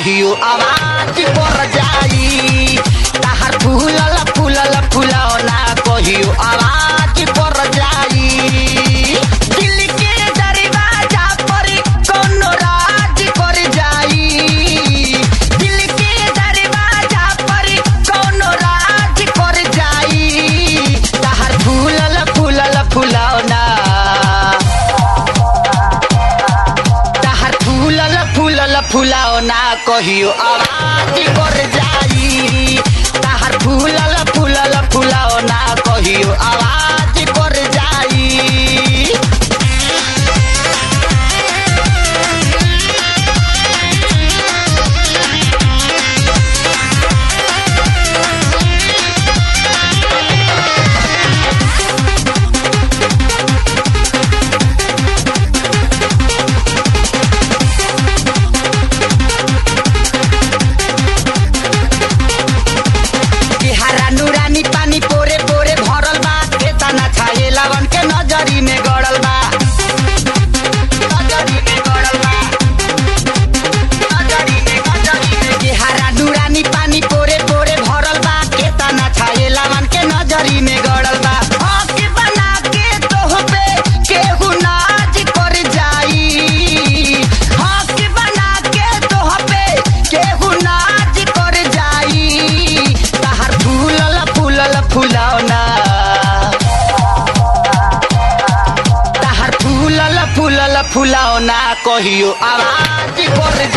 He'll. por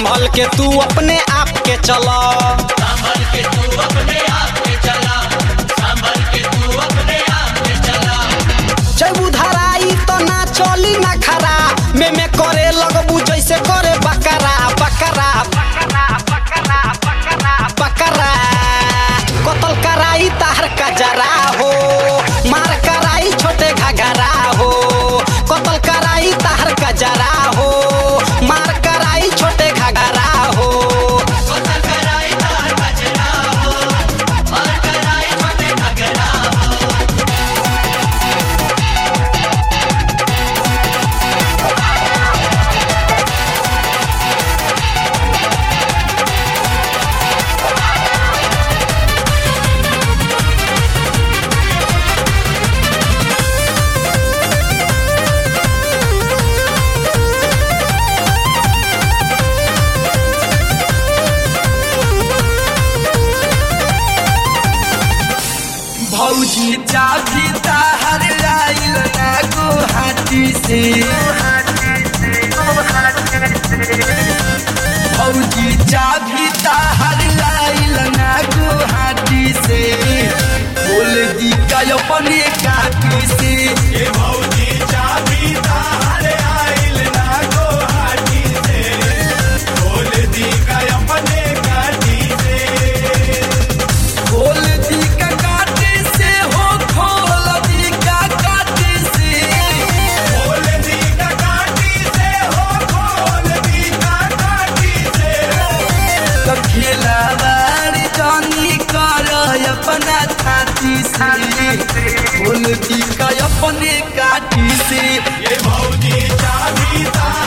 संभल के तू अपने आप के चला। तो ना खरा। में करे लगबू जैसे करे बकरा बकरा बकरा कतल कराई का जरा हो मार कराई छोटे घगरा हो। कतल कराई तार का जरा चाची से। ये चाबी ता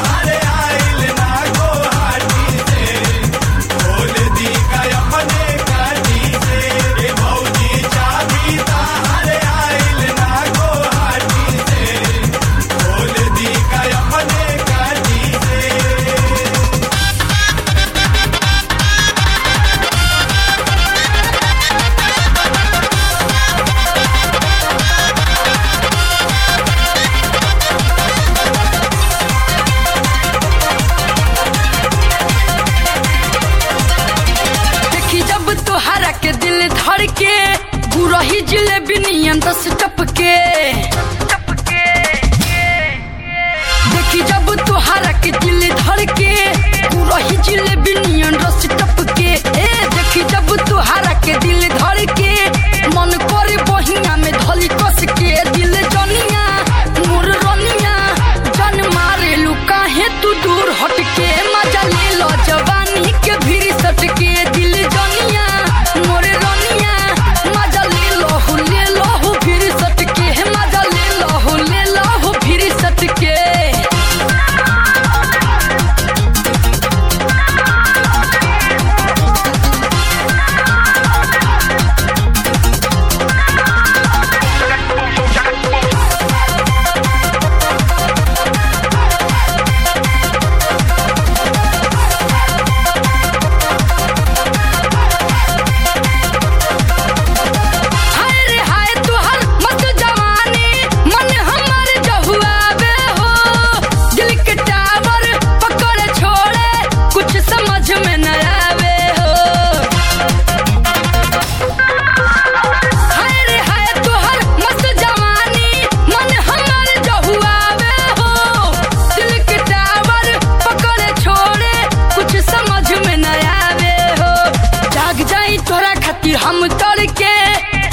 कि हम तड़के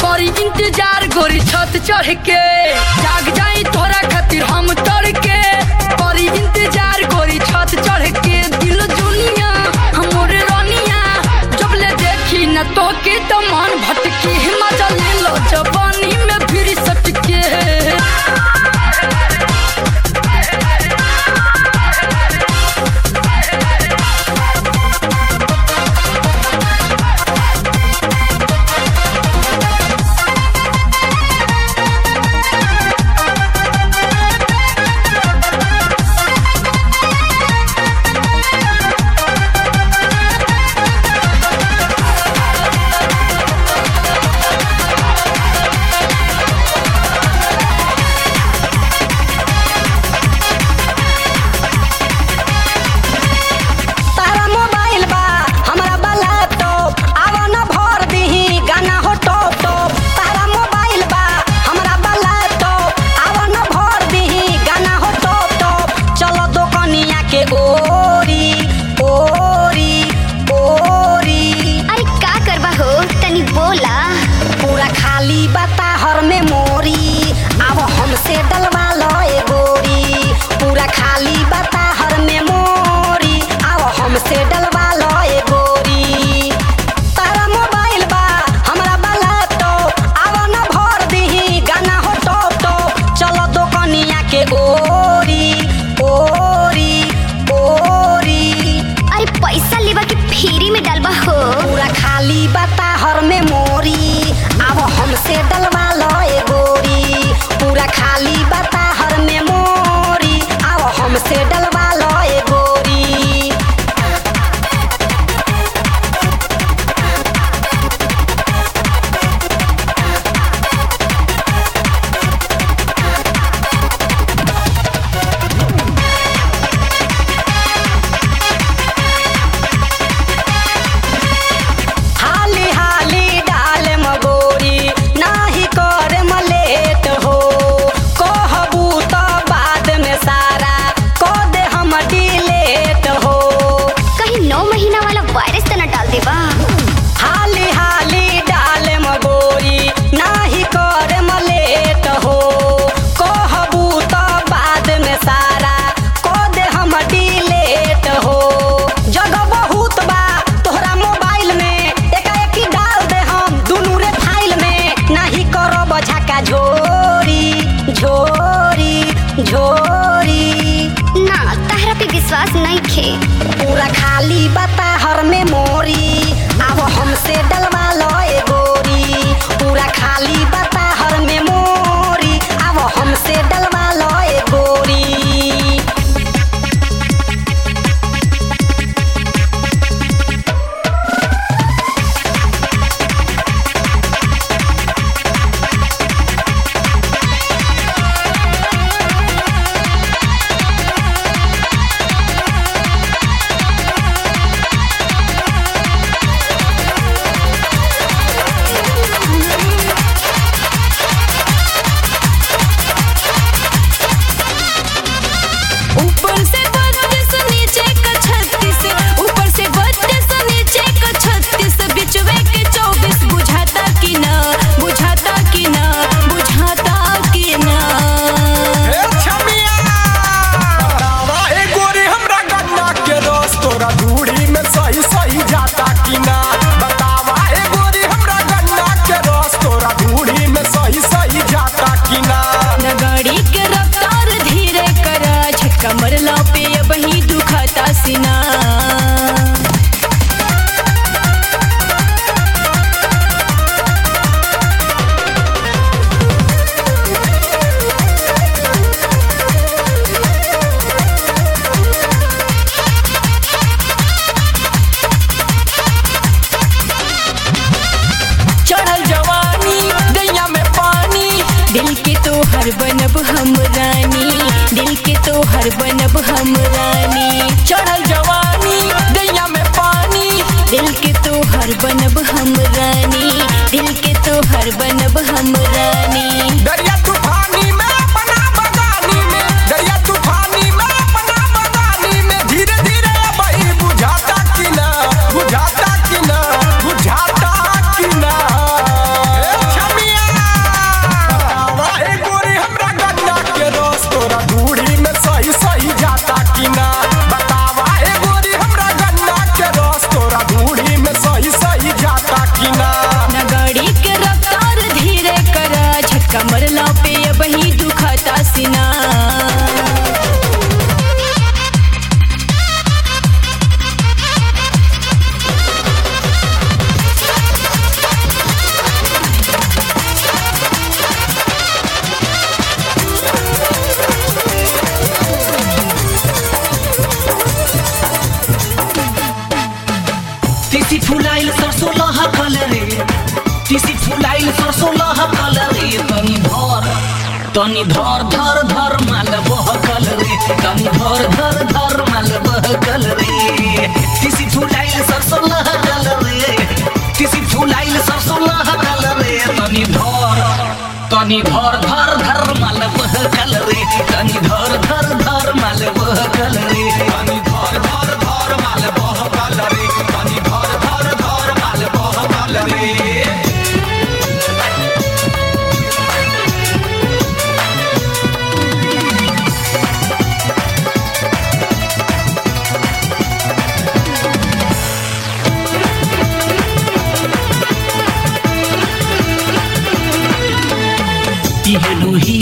पर इंतजार गोरी छत चढ़ के जाग जा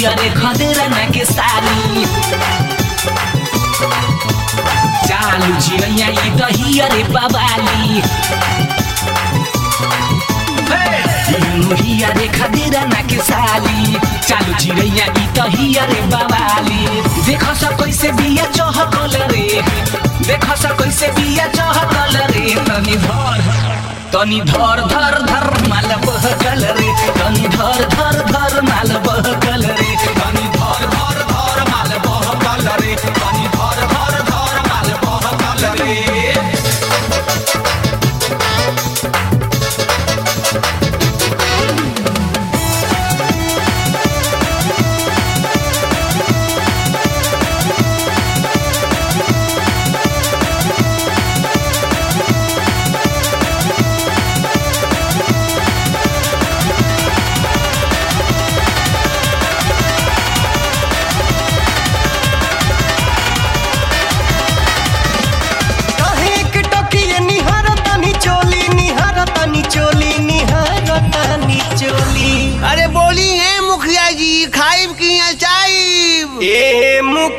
अरे खदेर ना के सारी चालू जिया ई दही अरे बवाली लोहिया देखा देरा ना के साली चालू चिड़ैया ई तहिया रे बवाली देख सा कैसे बिया चहकल रे देख सा कैसे बिया चहकल रे तनी भर। तनी धर धर धर माल बहकल रे तनी धर धर धर माल बहकल रे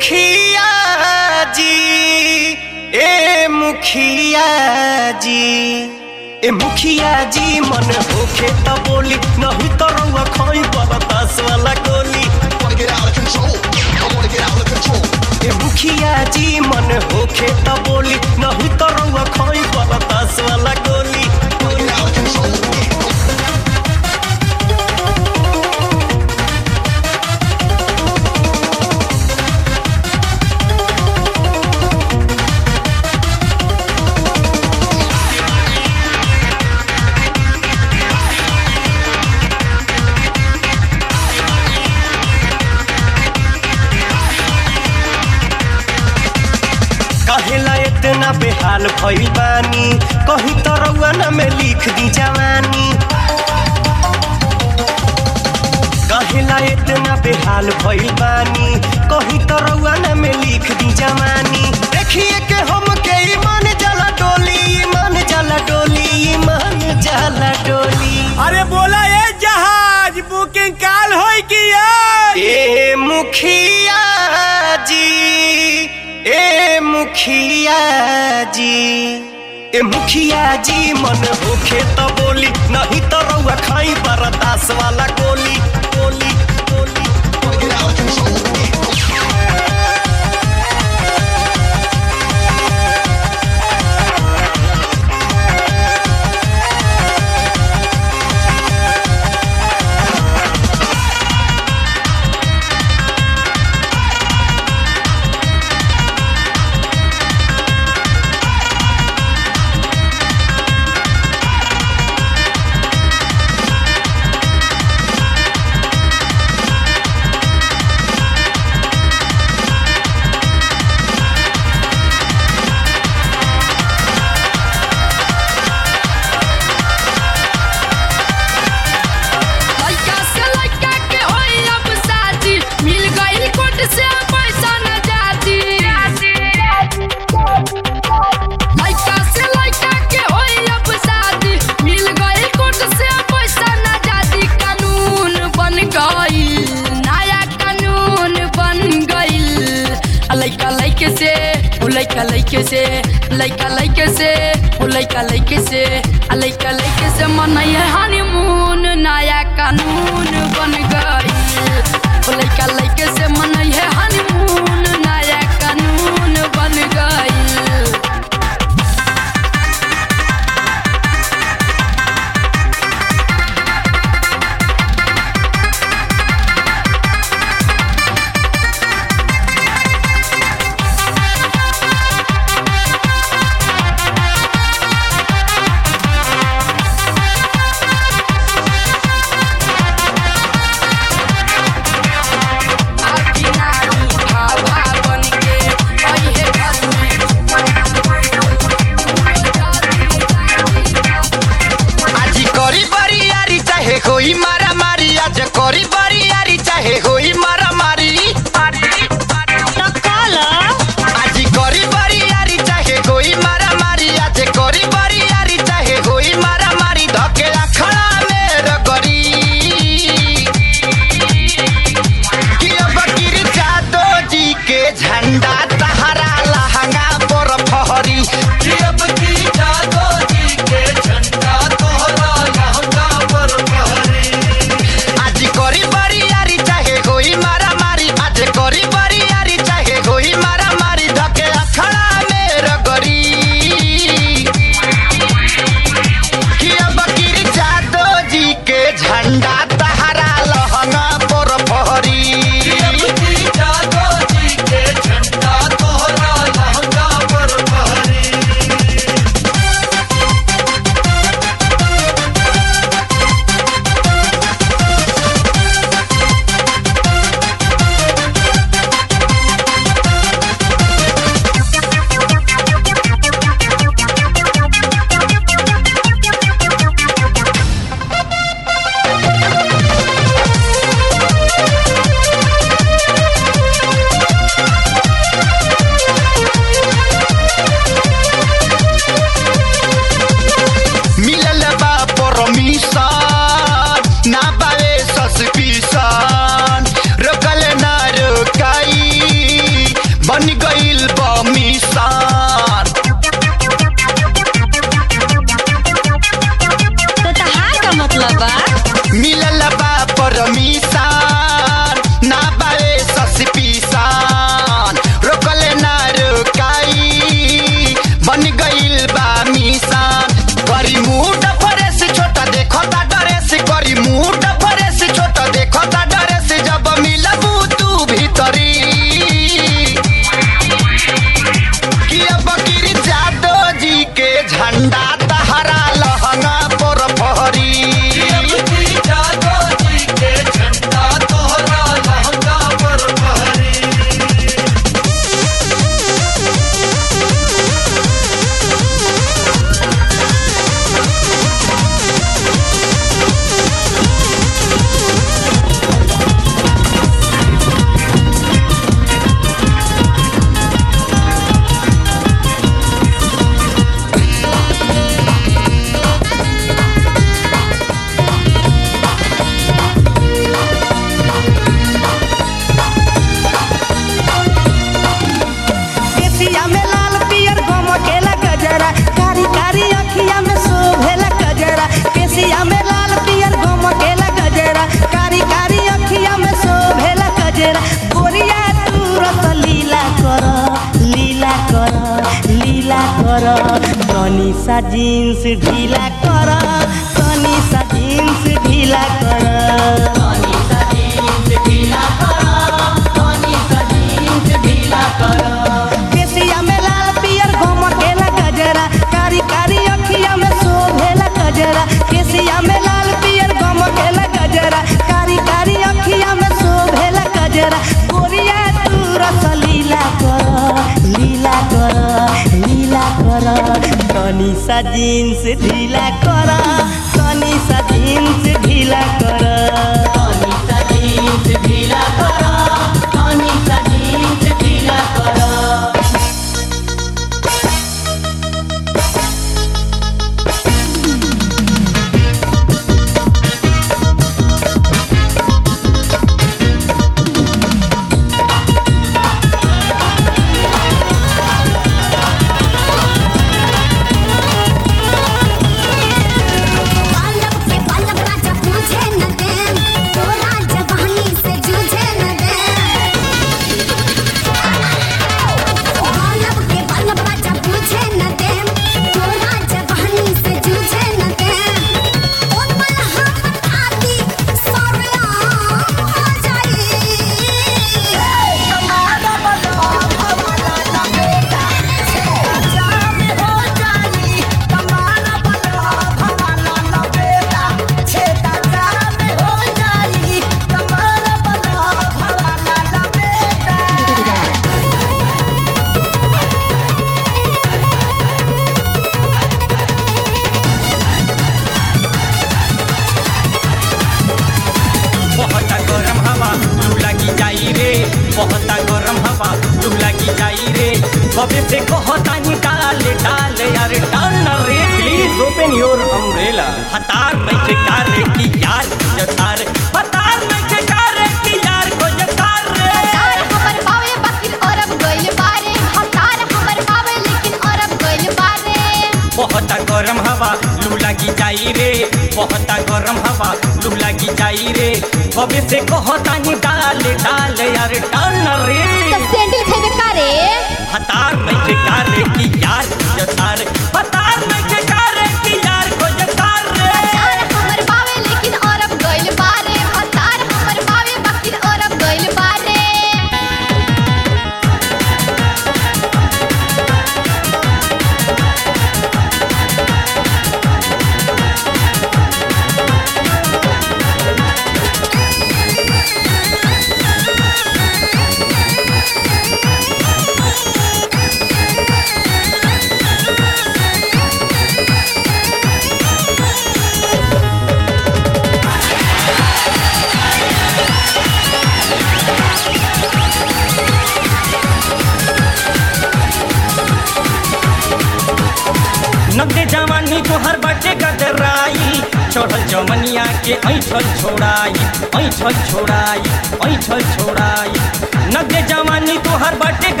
मुखिया जी, ए मुखिया जी, ए मुखिया जी, मन होखे त बोली, नहीं तो रुआ खोई बरतास वाला गोली। मुखिया जी, मन हो खेत तो बोली, नहीं तो रुआ खोई बरतास वाला कहेला इतना बेहाल भइल बानी। कहीं तो रउआ ना में लिख दी जवानी। कहेला इतना बेहाल भइल बानी। कहीं तो रउआ ना में लिख दी जवानी। देखिए के हम के ईमान जला डोली ईमान जला डोली ईमान जला डोली। अरे बोला ये जहाज़ बुकिंग काल होई कि ए मुखिया जी। ए मुखिया जी, ए मुखिया जी, मन होखे त बोली, नहीं तो रउआ खाई बरदास वाला गोली गोली on my hand.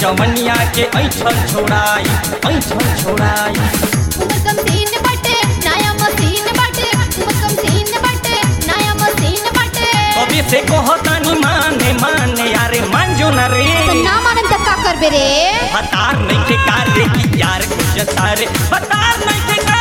जमनिया के ऐठल छोड़ाई ऐठल छोड़ाई। अभी से कहतानी माने माने यारे मांजो ना रे। ना माने तो का करबे रे। हतार नहीं के कार रे यार कुछ सारे हतार नहीं के कार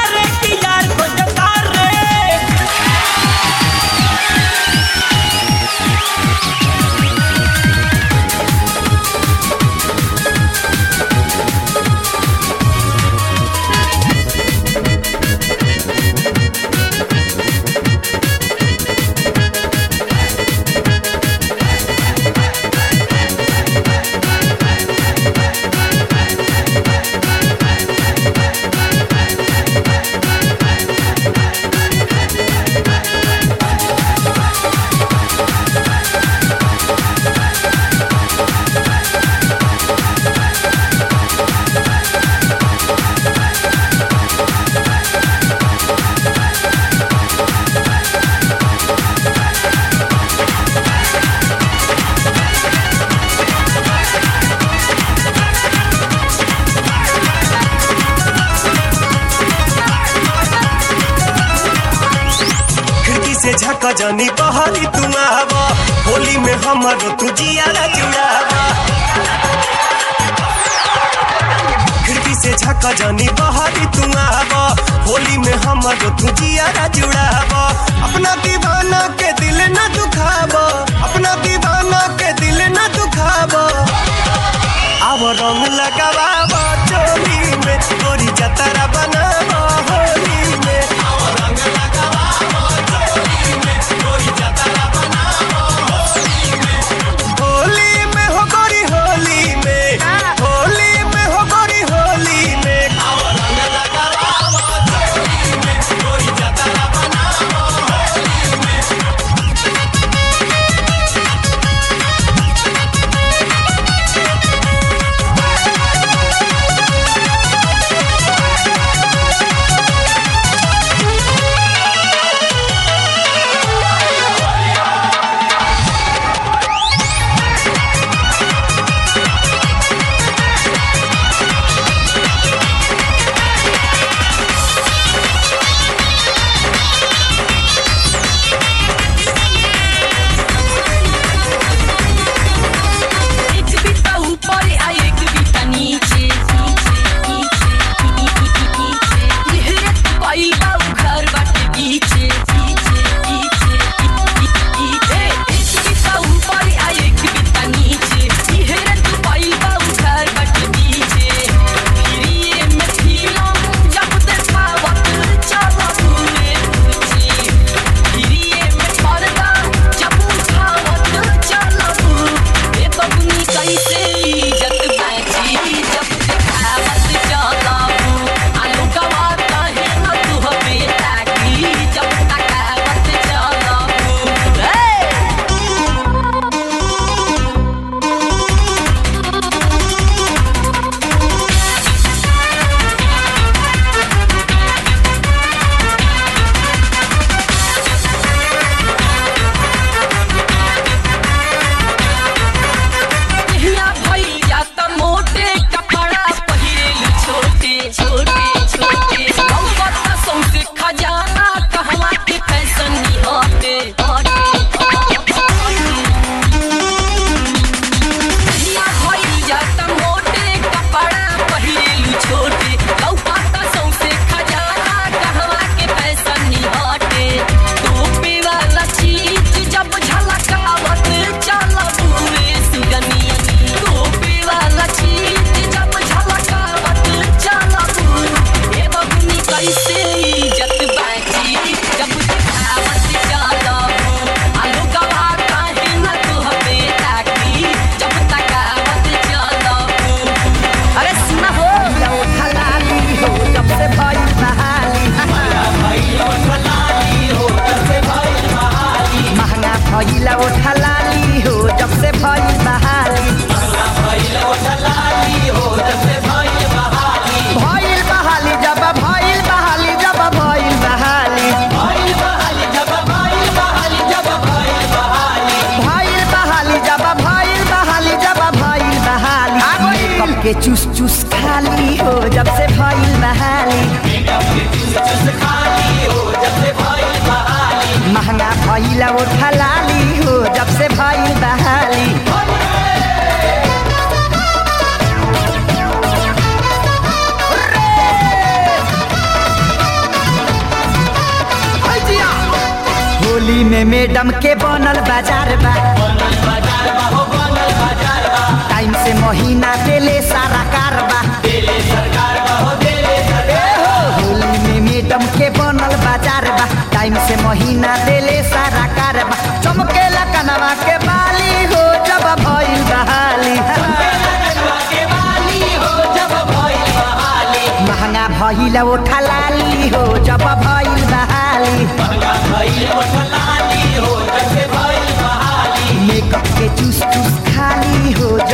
जानी बहारी तुम आवा होली में हमर तू जिया जियावा खिड़की से झका जानी बहारी तुम आवा होली में हमर तू जिया जुड़ावा अपना दीवाना के दिल न दुखावा अपना दीवाना के दिल न दुखावा आवा रंग लगावा चोली में गोरी जतरा बना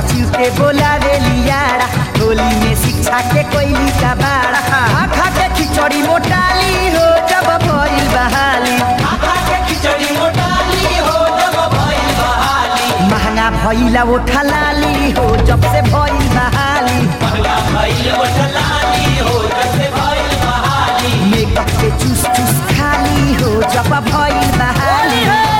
कफ्यू के बोला रे लियारा टोली में शिक्षा के कोयली का बाड़ा आखा के खिचड़ी मोटाली हो, जब भइल बहाली। आखा के खिचड़ी मोटाली हो जब भइल बहाली महँगा भइला वो ठलाली हो, जब से भइल बहाली। महँगा भइला वो ठलाली हो जब से भइल बहाली मेकअप के चूस चूस खाली हो, जब भइल बहाली।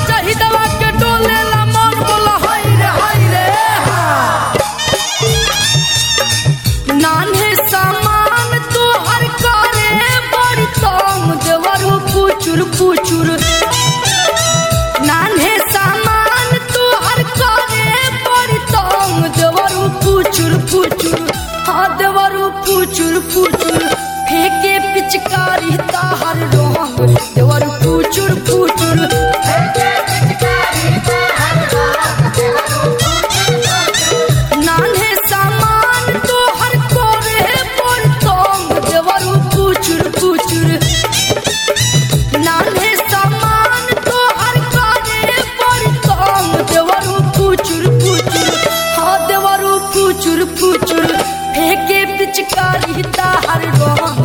हरि गोम